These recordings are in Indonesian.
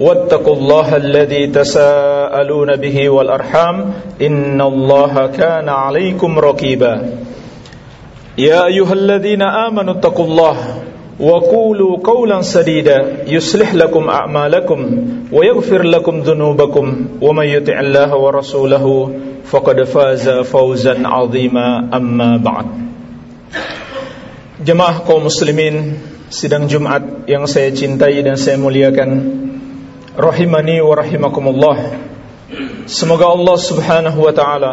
واتقوا الله الذي تساءلون به والأرحام إن الله كان عليكم رقيبا يا أيها الذين آمنوا اتقوا الله وقولوا قولا سديدا يصلح لكم أعمالكم ويغفر لكم ذنوبكم ومن يطع الله ورسوله فقد فاز فوزا عظيما أما بعد Jemaah kaum muslimin Sidang Jumat yang saya cintai dan saya muliakan Rahimani wa rahimakumullah. Semoga Allah subhanahu wa ta'ala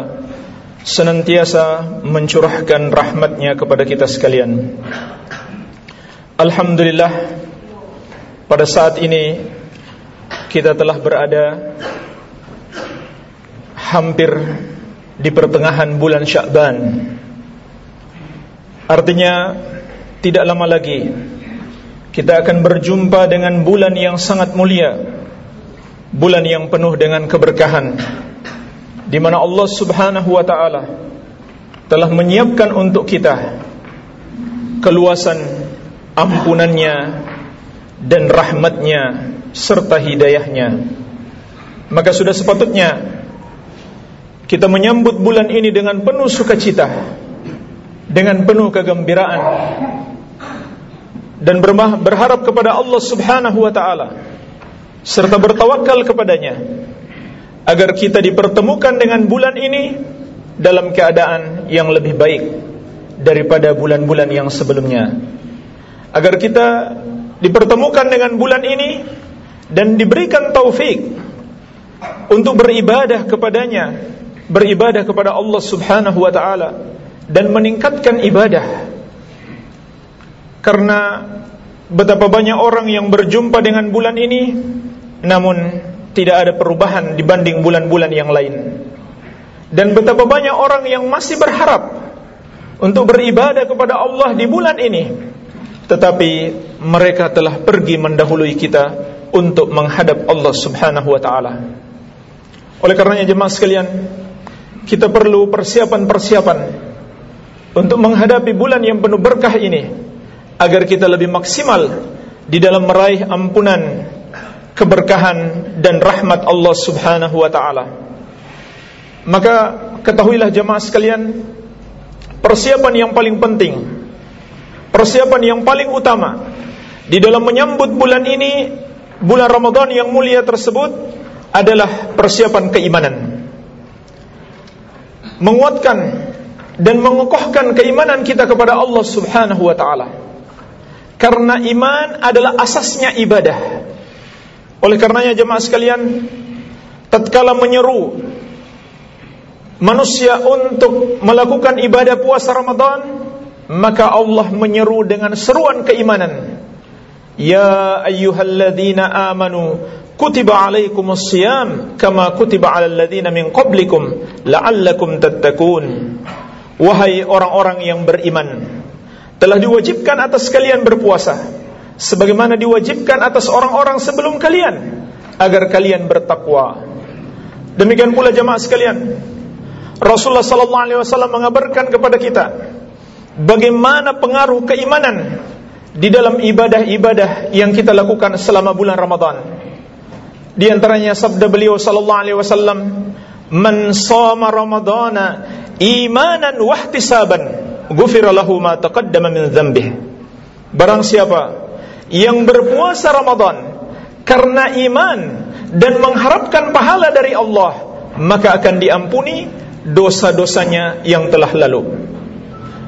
Senantiasa mencurahkan rahmatnya kepada kita sekalian. Alhamdulillah Pada saat ini Kita telah berada Hampir Di pertengahan bulan Syakban. Artinya Tidak lama lagi Kita akan berjumpa dengan bulan yang sangat mulia Bulan yang penuh dengan keberkahan di mana Allah Subhanahu wa taala telah menyiapkan untuk kita keluasan ampunannya dan rahmatnya serta hidayahnya. Maka sudah sepatutnya kita menyambut bulan ini dengan penuh sukacita dengan penuh kegembiraan dan berharap kepada Allah Subhanahu wa taala serta bertawakal kepadanya agar kita dipertemukan dengan bulan ini dalam keadaan yang lebih baik daripada bulan-bulan yang sebelumnya. Agar kita dipertemukan dengan bulan ini dan diberikan taufik untuk beribadah kepadanya, beribadah kepada Allah Subhanahu wa taala dan meningkatkan ibadah. Karena betapa banyak orang yang berjumpa dengan bulan ini namun tidak ada perubahan dibanding bulan-bulan yang lain. Dan betapa banyak orang yang masih berharap untuk beribadah kepada Allah di bulan ini, tetapi mereka telah pergi mendahului kita untuk menghadap Allah Subhanahu wa taala. Oleh karenanya jemaah sekalian, kita perlu persiapan-persiapan untuk menghadapi bulan yang penuh berkah ini agar kita lebih maksimal di dalam meraih ampunan keberkahan dan rahmat Allah Subhanahu wa taala. Maka ketahuilah jemaah sekalian, persiapan yang paling penting, persiapan yang paling utama di dalam menyambut bulan ini, bulan Ramadan yang mulia tersebut adalah persiapan keimanan. Menguatkan dan mengokohkan keimanan kita kepada Allah Subhanahu wa taala. Karena iman adalah asasnya ibadah. Oleh karenanya jemaah sekalian, tatkala menyeru manusia untuk melakukan ibadah puasa Ramadan, maka Allah menyeru dengan seruan keimanan. Ya ayyuhalladzina amanu kutiba alaikumus kama kutiba alal ladzina min qablikum la'allakum tattaqun. Wahai orang-orang yang beriman, telah diwajibkan atas kalian berpuasa sebagaimana diwajibkan atas orang-orang sebelum kalian agar kalian bertakwa. Demikian pula jemaah sekalian, Rasulullah sallallahu alaihi wasallam mengabarkan kepada kita bagaimana pengaruh keimanan di dalam ibadah-ibadah yang kita lakukan selama bulan Ramadan. Di antaranya sabda beliau sallallahu alaihi wasallam, "Man shama Ramadana imanan wa ihtisaban, ghufira lahu ma taqaddama min dzambihi." Barang siapa yang berpuasa Ramadan karena iman dan mengharapkan pahala dari Allah, maka akan diampuni dosa-dosanya yang telah lalu.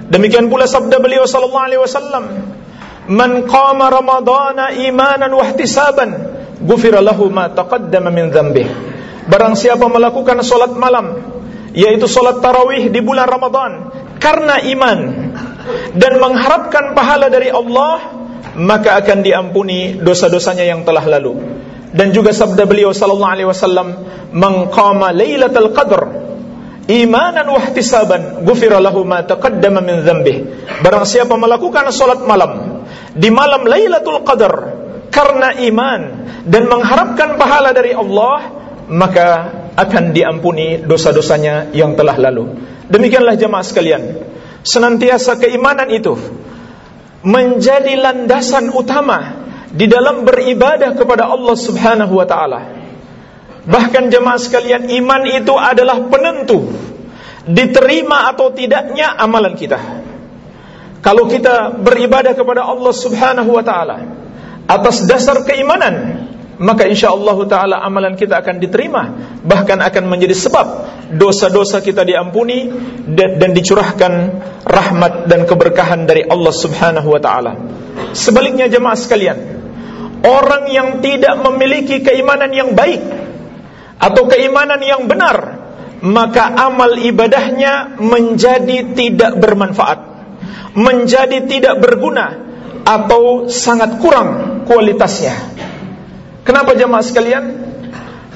Demikian pula sabda beliau sallallahu alaihi wasallam, "Man qama ramadhana imanan wa ihtisaban, ghufira ma taqaddama min dzambih." Barang siapa melakukan salat malam, yaitu salat tarawih di bulan Ramadan karena iman dan mengharapkan pahala dari Allah, maka akan diampuni dosa-dosanya yang telah lalu. Dan juga sabda beliau sallallahu alaihi wasallam, "Man qama lailatul qadr imanan wa ihtisaban ghufira lahu ma taqaddama min dzambih barang siapa melakukan salat malam di malam Lailatul Qadar karena iman dan mengharapkan pahala dari Allah maka akan diampuni dosa-dosanya yang telah lalu demikianlah jemaah sekalian senantiasa keimanan itu menjadi landasan utama di dalam beribadah kepada Allah Subhanahu wa taala Bahkan jemaah sekalian iman itu adalah penentu diterima atau tidaknya amalan kita. Kalau kita beribadah kepada Allah Subhanahu wa taala atas dasar keimanan, maka insyaallah taala amalan kita akan diterima, bahkan akan menjadi sebab dosa-dosa kita diampuni dan, dan dicurahkan rahmat dan keberkahan dari Allah Subhanahu wa taala. Sebaliknya jemaah sekalian, orang yang tidak memiliki keimanan yang baik atau keimanan yang benar maka amal ibadahnya menjadi tidak bermanfaat menjadi tidak berguna atau sangat kurang kualitasnya kenapa jemaah sekalian?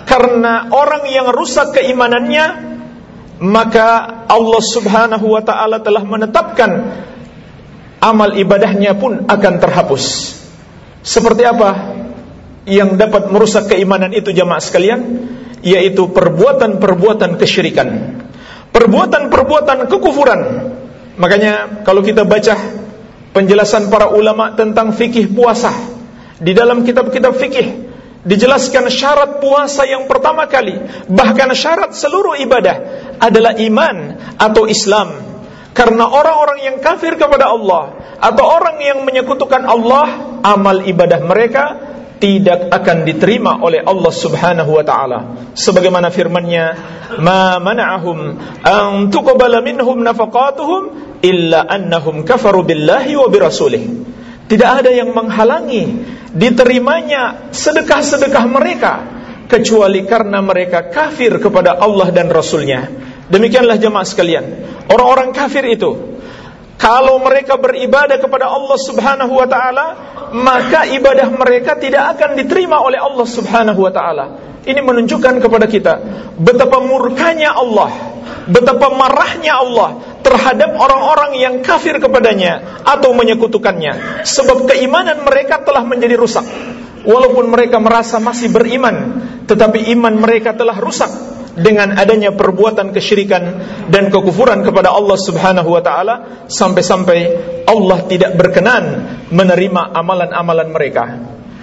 Karena orang yang rusak keimanannya maka Allah Subhanahu wa taala telah menetapkan amal ibadahnya pun akan terhapus. Seperti apa yang dapat merusak keimanan itu jemaah sekalian? Yaitu perbuatan-perbuatan kesyirikan, perbuatan-perbuatan kekufuran. Makanya kalau kita baca penjelasan para ulama tentang fikih puasa di dalam kitab-kitab fikih dijelaskan syarat puasa yang pertama kali bahkan syarat seluruh ibadah adalah iman atau Islam. Karena orang-orang yang kafir kepada Allah atau orang yang menyekutukan Allah amal ibadah mereka tidak akan diterima oleh Allah Subhanahu wa taala. Sebagaimana firman-Nya ma mana'ahum an tuqbala minhum nafaqatuhum illa annahum kafaru billahi wa tidak ada yang menghalangi diterimanya sedekah-sedekah mereka kecuali karena mereka kafir kepada Allah dan Rasulnya demikianlah jemaah sekalian orang-orang kafir itu kalau mereka beribadah kepada Allah Subhanahu wa taala, maka ibadah mereka tidak akan diterima oleh Allah Subhanahu wa taala. Ini menunjukkan kepada kita betapa murkanya Allah, betapa marahnya Allah terhadap orang-orang yang kafir kepadanya atau menyekutukannya. Sebab keimanan mereka telah menjadi rusak. Walaupun mereka merasa masih beriman, tetapi iman mereka telah rusak dengan adanya perbuatan kesyirikan dan kekufuran kepada Allah Subhanahu wa taala sampai-sampai Allah tidak berkenan menerima amalan-amalan mereka.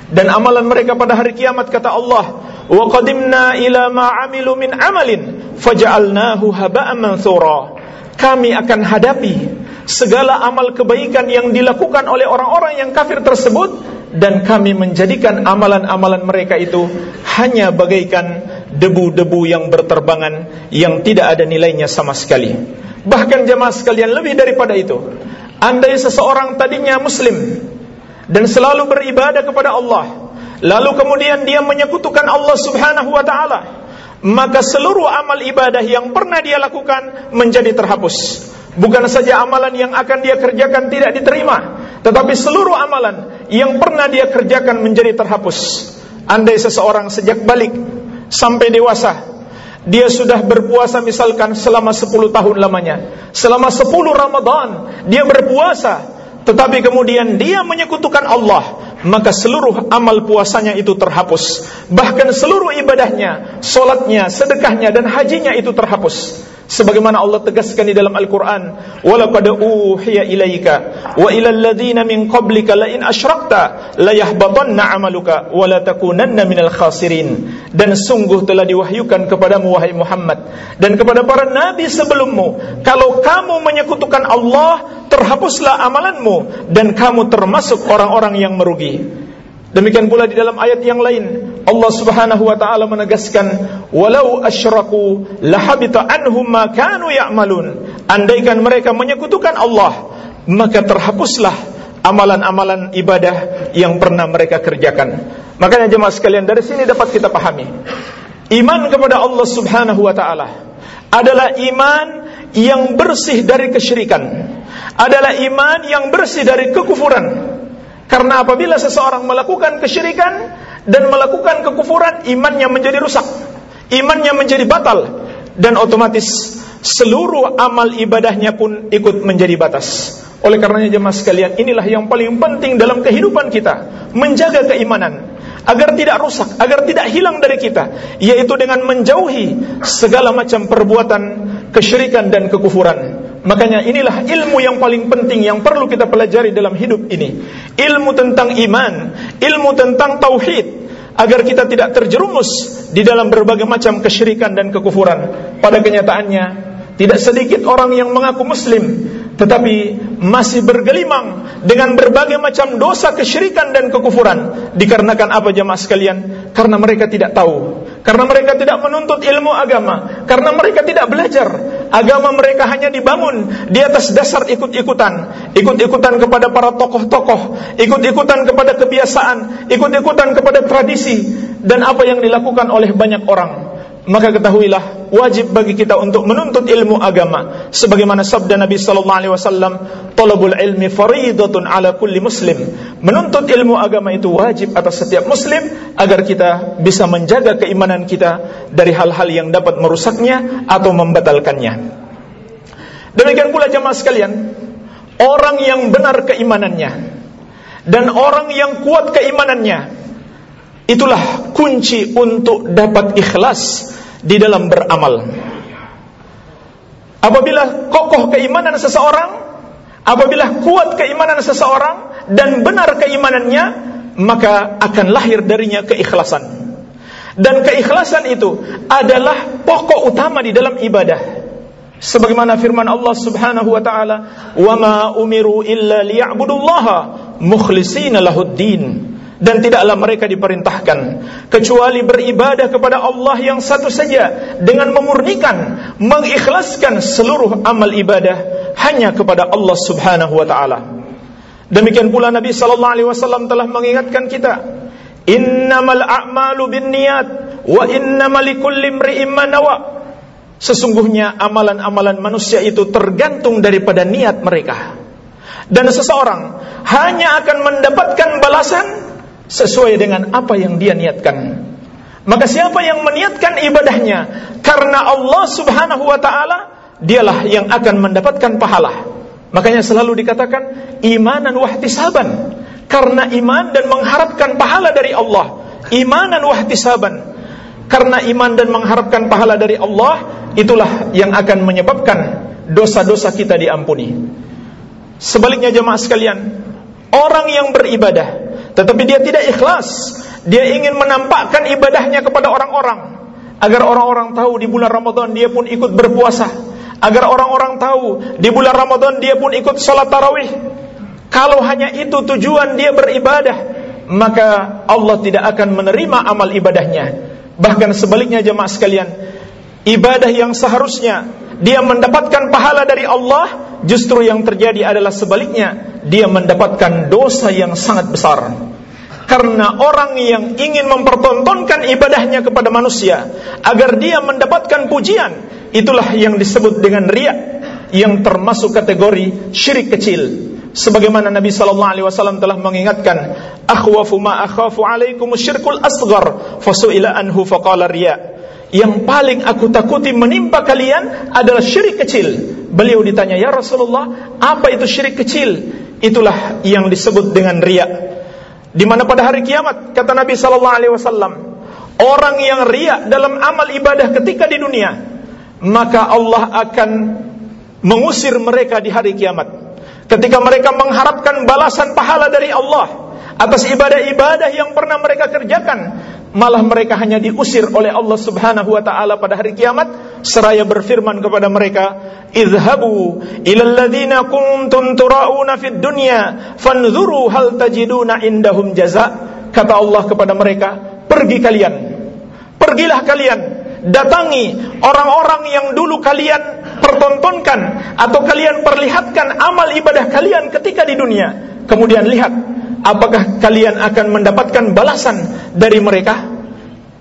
Dan amalan mereka pada hari kiamat kata Allah, "Wa qadimna ila ma 'amilu min 'amalin faj'alnahu haba'an mansura." Kami akan hadapi segala amal kebaikan yang dilakukan oleh orang-orang yang kafir tersebut dan kami menjadikan amalan-amalan mereka itu hanya bagaikan debu-debu yang berterbangan yang tidak ada nilainya sama sekali. Bahkan jemaah sekalian lebih daripada itu. Andai seseorang tadinya muslim dan selalu beribadah kepada Allah, lalu kemudian dia menyekutukan Allah Subhanahu wa taala, maka seluruh amal ibadah yang pernah dia lakukan menjadi terhapus. Bukan saja amalan yang akan dia kerjakan tidak diterima, tetapi seluruh amalan yang pernah dia kerjakan menjadi terhapus. Andai seseorang sejak balik sampai dewasa, dia sudah berpuasa misalkan selama 10 tahun lamanya. Selama 10 Ramadan dia berpuasa, tetapi kemudian dia menyekutukan Allah, maka seluruh amal puasanya itu terhapus. Bahkan seluruh ibadahnya, solatnya, sedekahnya dan hajinya itu terhapus. Sebagaimana Allah tegaskan di dalam Al-Qur'an ladzina min qablika la in asyrakta la yahbatanna 'amaluka wa la takunanna minal khasirin. Dan sungguh telah diwahyukan kepadamu wahai Muhammad. Dan kepada para nabi sebelummu kalau kamu menyekutukan Allah terhapuslah amalanmu dan kamu termasuk orang-orang yang merugi. Demikian pula di dalam ayat yang lain Allah Subhanahu wa taala menegaskan walau asyraku lahabita anhum ma kanu ya'malun. Andaikan mereka menyekutukan Allah maka terhapuslah amalan-amalan ibadah yang pernah mereka kerjakan. Makanya jemaah sekalian dari sini dapat kita pahami iman kepada Allah Subhanahu wa taala adalah iman yang bersih dari kesyirikan adalah iman yang bersih dari kekufuran karena apabila seseorang melakukan kesyirikan dan melakukan kekufuran, imannya menjadi rusak, imannya menjadi batal, dan otomatis seluruh amal ibadahnya pun ikut menjadi batas. Oleh karenanya jemaah sekalian, inilah yang paling penting dalam kehidupan kita, menjaga keimanan agar tidak rusak, agar tidak hilang dari kita, yaitu dengan menjauhi segala macam perbuatan kesyirikan dan kekufuran. Makanya inilah ilmu yang paling penting yang perlu kita pelajari dalam hidup ini. Ilmu tentang iman, ilmu tentang tauhid agar kita tidak terjerumus di dalam berbagai macam kesyirikan dan kekufuran. Pada kenyataannya, tidak sedikit orang yang mengaku muslim tetapi masih bergelimang dengan berbagai macam dosa kesyirikan dan kekufuran. Dikarenakan apa jemaah sekalian? Karena mereka tidak tahu, karena mereka tidak menuntut ilmu agama, karena mereka tidak belajar. Agama mereka hanya dibangun di atas dasar ikut-ikutan, ikut-ikutan kepada para tokoh-tokoh, ikut-ikutan kepada kebiasaan, ikut-ikutan kepada tradisi. Dan apa yang dilakukan oleh banyak orang maka ketahuilah wajib bagi kita untuk menuntut ilmu agama. Sebagaimana sabda Nabi sallallahu alaihi wasallam talabul ilmi fariidatun ala kulli muslim. Menuntut ilmu agama itu wajib atas setiap muslim agar kita bisa menjaga keimanan kita dari hal-hal yang dapat merusaknya atau membatalkannya. Demikian pula jemaah sekalian orang yang benar keimanannya dan orang yang kuat keimanannya Itulah kunci untuk dapat ikhlas di dalam beramal. Apabila kokoh keimanan seseorang, apabila kuat keimanan seseorang dan benar keimanannya, maka akan lahir darinya keikhlasan. Dan keikhlasan itu adalah pokok utama di dalam ibadah. Sebagaimana firman Allah Subhanahu wa taala, "Wa ma umiru illa liya'budullaha mukhlishina lahuddin." Dan tidaklah mereka diperintahkan. Kecuali beribadah kepada Allah yang satu saja. Dengan memurnikan mengikhlaskan seluruh amal ibadah hanya kepada Allah Subhanahu wa taala. Demikian pula Nabi sallallahu alaihi wasallam telah mengingatkan kita innamal a'malu binniyat wa innamal likulli imri'in ma nawa. Sesungguhnya amalan-amalan manusia itu tergantung daripada niat mereka. Dan seseorang hanya akan mendapatkan balasan sesuai dengan apa yang dia niatkan. Maka siapa yang meniatkan ibadahnya karena Allah Subhanahu wa taala, dialah yang akan mendapatkan pahala. Makanya selalu dikatakan imanan wahtisaban. Karena iman dan mengharapkan pahala dari Allah. Imanan wahtisaban. Karena iman dan mengharapkan pahala dari Allah, itulah yang akan menyebabkan dosa-dosa kita diampuni. Sebaliknya jemaah sekalian, orang yang beribadah tetapi dia tidak ikhlas. Dia ingin menampakkan ibadahnya kepada orang-orang agar orang-orang tahu di bulan Ramadan dia pun ikut berpuasa, agar orang-orang tahu di bulan Ramadan dia pun ikut salat tarawih. Kalau hanya itu tujuan dia beribadah, maka Allah tidak akan menerima amal ibadahnya. Bahkan sebaliknya jemaah sekalian, ibadah yang seharusnya dia mendapatkan pahala dari Allah, justru yang terjadi adalah sebaliknya dia mendapatkan dosa yang sangat besar. Karena orang yang ingin mempertontonkan ibadahnya kepada manusia agar dia mendapatkan pujian, itulah yang disebut dengan riak yang termasuk kategori syirik kecil. Sebagaimana Nabi sallallahu alaihi wasallam telah mengingatkan, "Akhwafu ma akhafu alaikum syirkul asghar." Fasuila anhu faqala riya. Yang paling aku takuti menimpa kalian adalah syirik kecil. Beliau ditanya, "Ya Rasulullah, apa itu syirik kecil?" Itulah yang disebut dengan riak. Di mana pada hari kiamat kata Nabi sallallahu alaihi wasallam, orang yang riak dalam amal ibadah ketika di dunia, maka Allah akan mengusir mereka di hari kiamat. Ketika mereka mengharapkan balasan pahala dari Allah atas ibadah-ibadah yang pernah mereka kerjakan, malah mereka hanya diusir oleh Allah Subhanahu wa taala pada hari kiamat seraya berfirman kepada mereka idhabu ila kuntum turauna fid dunya fanzuru hal tajiduna indahum jaza kata Allah kepada mereka, "Pergi kalian. Pergilah kalian datangi orang-orang yang dulu kalian pertontonkan atau kalian perlihatkan amal ibadah kalian ketika di dunia. Kemudian lihat apakah kalian akan mendapatkan balasan dari mereka?"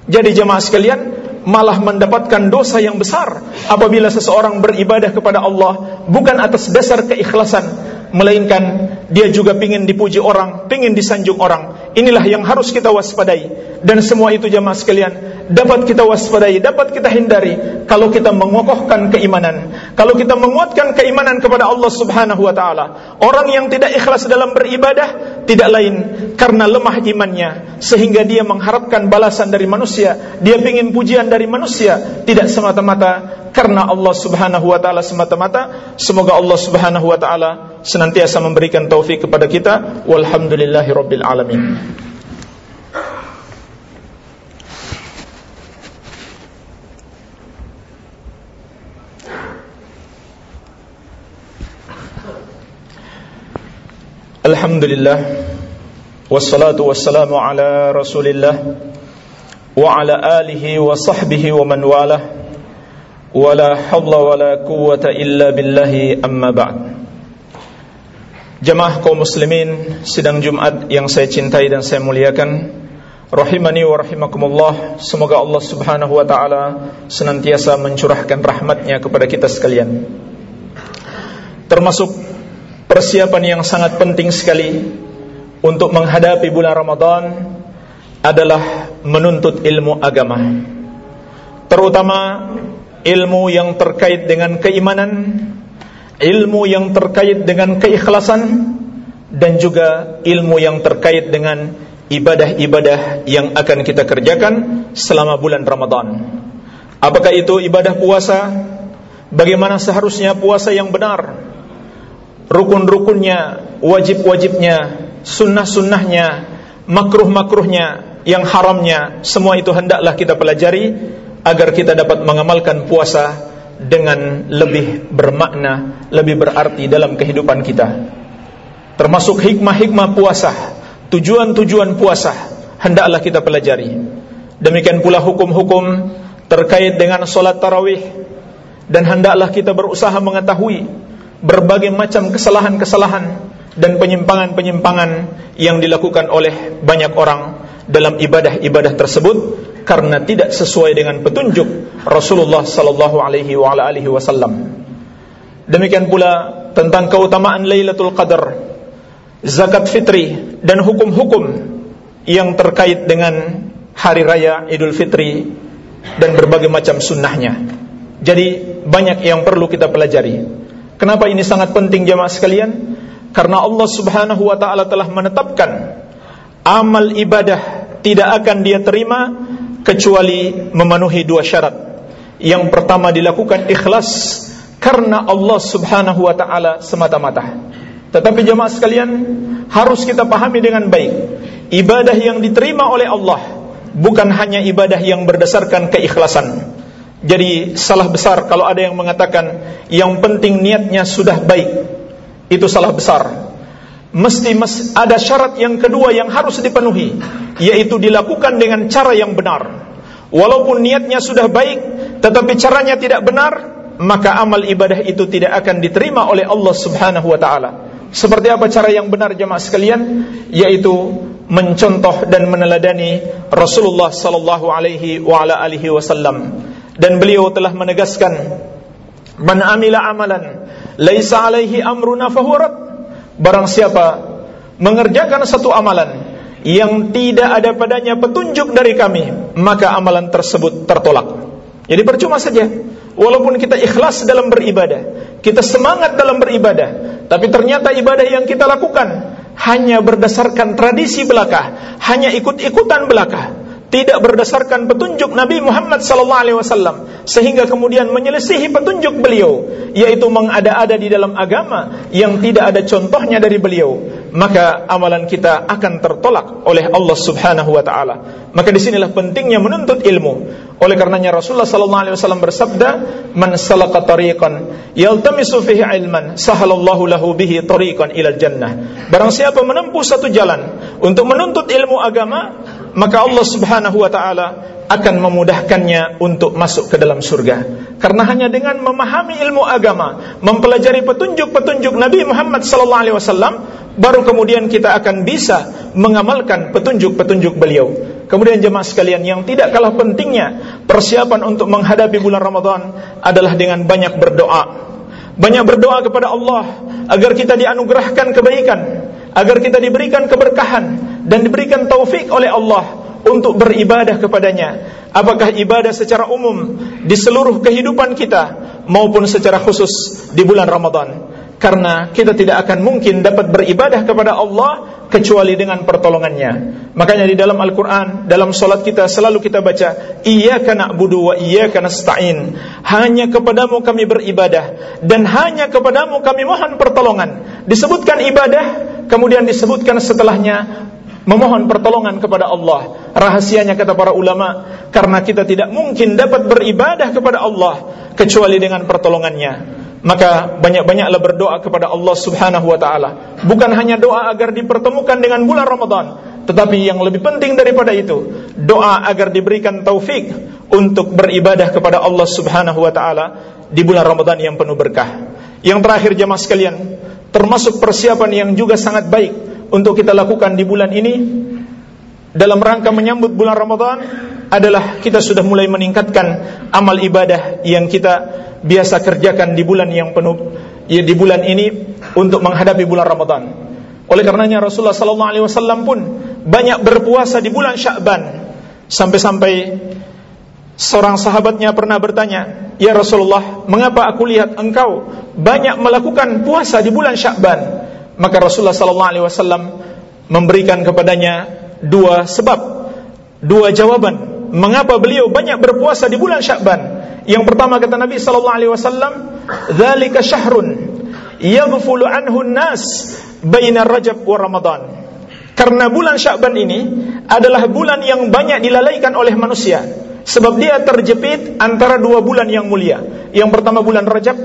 Jadi jemaah sekalian, malah mendapatkan dosa yang besar apabila seseorang beribadah kepada Allah bukan atas dasar keikhlasan melainkan dia juga ingin dipuji orang, ingin disanjung orang. Inilah yang harus kita waspadai dan semua itu jamaah sekalian dapat kita waspadai, dapat kita hindari kalau kita mengokohkan keimanan, kalau kita menguatkan keimanan kepada Allah Subhanahu wa taala. Orang yang tidak ikhlas dalam beribadah tidak lain karena lemah imannya sehingga dia mengharapkan balasan dari manusia, dia ingin pujian dari manusia, tidak semata-mata karena Allah Subhanahu wa taala semata-mata. Semoga Allah Subhanahu wa taala senantiasa memberikan taufik kepada kita. Walhamdulillahirabbil alamin. Alhamdulillah. Wassalatu wassalamu ala rasulillah Wa ala alihi wa sahbihi wa man walah. Wa la hawla wa la quwata illa Jemaah kaum muslimin Sidang Jumat yang saya cintai dan saya muliakan Rahimani wa rahimakumullah Semoga Allah subhanahu wa ta'ala Senantiasa mencurahkan rahmatnya kepada kita sekalian. Termasuk persiapan yang sangat penting sekali untuk menghadapi bulan Ramadan adalah menuntut ilmu agama. Terutama ilmu yang terkait dengan keimanan, ilmu yang terkait dengan keikhlasan dan juga ilmu yang terkait dengan ibadah-ibadah yang akan kita kerjakan selama bulan Ramadan. Apakah itu ibadah puasa? Bagaimana seharusnya puasa yang benar? Rukun-rukunnya, wajib-wajibnya, sunnah-sunnahnya, makruh-makruhnya, yang haramnya, semua itu hendaklah kita pelajari agar kita dapat mengamalkan puasa dengan lebih bermakna, lebih berarti dalam kehidupan kita. Termasuk hikmah-hikmah puasa, tujuan-tujuan puasa hendaklah kita pelajari. Demikian pula hukum-hukum terkait dengan solat tarawih dan hendaklah kita berusaha mengetahui berbagai macam kesalahan-kesalahan dan penyimpangan-penyimpangan yang dilakukan oleh banyak orang dalam ibadah-ibadah tersebut karena tidak sesuai dengan petunjuk Rasulullah sallallahu alaihi wasallam. Demikian pula tentang keutamaan Lailatul Qadar, zakat fitri dan hukum-hukum yang terkait dengan hari raya Idul Fitri dan berbagai macam sunnahnya. Jadi banyak yang perlu kita pelajari. Kenapa ini sangat penting jemaah sekalian? Karena Allah Subhanahu wa taala telah menetapkan amal ibadah tidak akan dia terima kecuali memenuhi dua syarat. Yang pertama dilakukan ikhlas karena Allah Subhanahu wa taala semata-mata. Tetapi jemaah sekalian harus kita pahami dengan baik. Ibadah yang diterima oleh Allah bukan hanya ibadah yang berdasarkan keikhlasan jadi salah besar kalau ada yang mengatakan yang penting niatnya sudah baik. Itu salah besar. Mesti ada syarat yang kedua yang harus dipenuhi, yaitu dilakukan dengan cara yang benar. Walaupun niatnya sudah baik, tetapi caranya tidak benar, maka amal ibadah itu tidak akan diterima oleh Allah Subhanahu wa taala. Seperti apa cara yang benar jemaah sekalian? Yaitu mencontoh dan meneladani Rasulullah sallallahu alaihi wa ala alihi wasallam dan beliau telah menegaskan man amila amalan laisa alaihi amruna fahurat barang siapa mengerjakan satu amalan yang tidak ada padanya petunjuk dari kami maka amalan tersebut tertolak. Jadi percuma saja. Walaupun kita ikhlas dalam beribadah kita semangat dalam beribadah tapi ternyata ibadah yang kita lakukan hanya berdasarkan tradisi belaka hanya ikut-ikutan belaka tidak berdasarkan petunjuk Nabi Muhammad sallallahu alaihi wasallam sehingga kemudian menyelisihi petunjuk beliau yaitu mengada-ada di dalam agama yang tidak ada contohnya dari beliau maka amalan kita akan tertolak oleh Allah Subhanahu wa taala. Maka di sinilah pentingnya menuntut ilmu. Oleh karenanya Rasulullah sallallahu alaihi wasallam bersabda man salaka tariqan yaltamisu fihi ilman sahalallahu lahu bihi tariqan ila jannah. Barang siapa menempuh satu jalan untuk menuntut ilmu agama maka Allah Subhanahu wa taala akan memudahkannya untuk masuk ke dalam surga. Karena hanya dengan memahami ilmu agama, mempelajari petunjuk-petunjuk Nabi Muhammad sallallahu alaihi wasallam, baru kemudian kita akan bisa mengamalkan petunjuk-petunjuk beliau. Kemudian jemaah sekalian yang tidak kalah pentingnya persiapan untuk menghadapi bulan Ramadan adalah dengan banyak berdoa. Banyak berdoa kepada Allah agar kita dianugerahkan kebaikan, agar kita diberikan keberkahan dan diberikan taufik oleh Allah untuk beribadah kepadanya. Apakah ibadah secara umum di seluruh kehidupan kita maupun secara khusus di bulan Ramadan? Karena kita tidak akan mungkin dapat beribadah kepada Allah kecuali dengan pertolongannya. Makanya di dalam Al-Quran dalam solat kita selalu kita baca iyyaka na'budu wa iyyaka nasta'in. Hanya kepadamu kami beribadah dan hanya kepadamu kami mohon pertolongan. Disebutkan ibadah kemudian disebutkan setelahnya memohon pertolongan kepada Allah. Rahasianya kata para ulama, karena kita tidak mungkin dapat beribadah kepada Allah kecuali dengan pertolongannya. Maka banyak-banyaklah berdoa kepada Allah Subhanahu wa taala. Bukan hanya doa agar dipertemukan dengan bulan Ramadan, tetapi yang lebih penting daripada itu, doa agar diberikan taufik untuk beribadah kepada Allah Subhanahu wa taala di bulan Ramadan yang penuh berkah. Yang terakhir jemaah sekalian, termasuk persiapan yang juga sangat baik untuk kita lakukan di bulan ini dalam rangka menyambut bulan Ramadan adalah kita sudah mulai meningkatkan amal ibadah yang kita biasa kerjakan di bulan yang penuh ya di bulan ini untuk menghadapi bulan Ramadan. Oleh karenanya Rasulullah sallallahu alaihi wasallam pun banyak berpuasa di bulan Sya'ban sampai-sampai seorang sahabatnya pernah bertanya, "Ya Rasulullah, mengapa aku lihat engkau banyak melakukan puasa di bulan Sya'ban?" Maka Rasulullah sallallahu alaihi wasallam memberikan kepadanya dua sebab, dua jawaban mengapa beliau banyak berpuasa di bulan Sya'ban. Yang pertama kata Nabi sallallahu alaihi wasallam, "Dzalika syahrun yaghfulu anhu an-nas baina Rajab wa Ramadan." Karena bulan Sya'ban ini adalah bulan yang banyak dilalaikan oleh manusia sebab dia terjepit antara dua bulan yang mulia. Yang pertama bulan Rajab,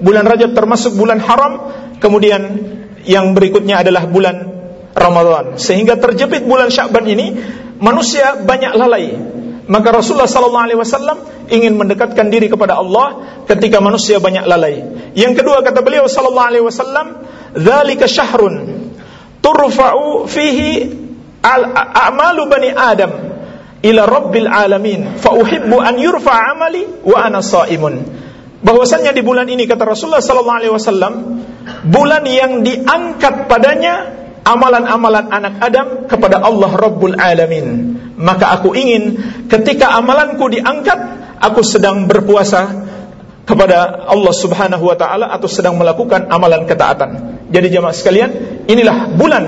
bulan Rajab termasuk bulan haram, kemudian yang berikutnya adalah bulan Ramadan. Sehingga terjepit bulan Sya'ban ini manusia banyak lalai. Maka Rasulullah sallallahu alaihi wasallam ingin mendekatkan diri kepada Allah ketika manusia banyak lalai. Yang kedua kata beliau sallallahu alaihi wasallam, "Dzalika syahrun turfa'u fihi a'malu bani Adam ila rabbil alamin fa uhibbu an yurfa amali wa ana shaimun." bahwasanya di bulan ini kata Rasulullah sallallahu alaihi wasallam bulan yang diangkat padanya amalan-amalan anak Adam kepada Allah Rabbul Alamin. Maka aku ingin ketika amalanku diangkat aku sedang berpuasa kepada Allah Subhanahu wa taala atau sedang melakukan amalan ketaatan. Jadi jemaah sekalian, inilah bulan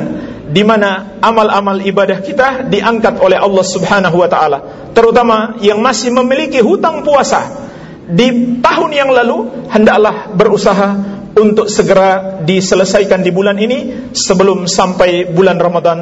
di mana amal-amal ibadah kita diangkat oleh Allah Subhanahu wa taala, terutama yang masih memiliki hutang puasa. Di tahun yang lalu hendaklah berusaha untuk segera diselesaikan di bulan ini sebelum sampai bulan Ramadan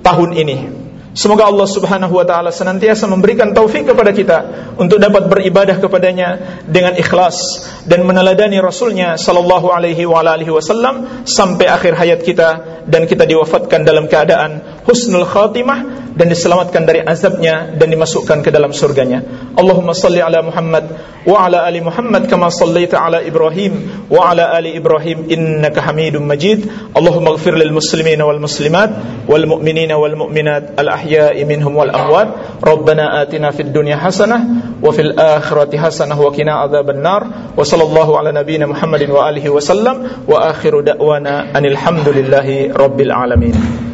tahun ini. Semoga Allah Subhanahu wa taala senantiasa memberikan taufik kepada kita untuk dapat beribadah kepadanya dengan ikhlas dan meneladani Rasulnya sallallahu alaihi wa alihi wasallam sampai akhir hayat kita dan kita diwafatkan dalam keadaan husnul khatimah dan diselamatkan dari azabnya dan dimasukkan ke dalam surganya. Allahumma salli ala Muhammad wa ala ali Muhammad kama sallaita ala Ibrahim wa ala ali Ibrahim innaka Hamidum Majid. Allahumma ighfir lil muslimin wal muslimat wal mu'minin wal mu'minat al ahya'i minhum wal amwat. Rabbana atina fid dunya hasanah wa fil akhirati hasanah wa qina adzaban nar. Wa sallallahu ala nabiyyina Muhammadin wa alihi wa sallam wa akhiru da'wana anil hamdulillahi rabbil alamin.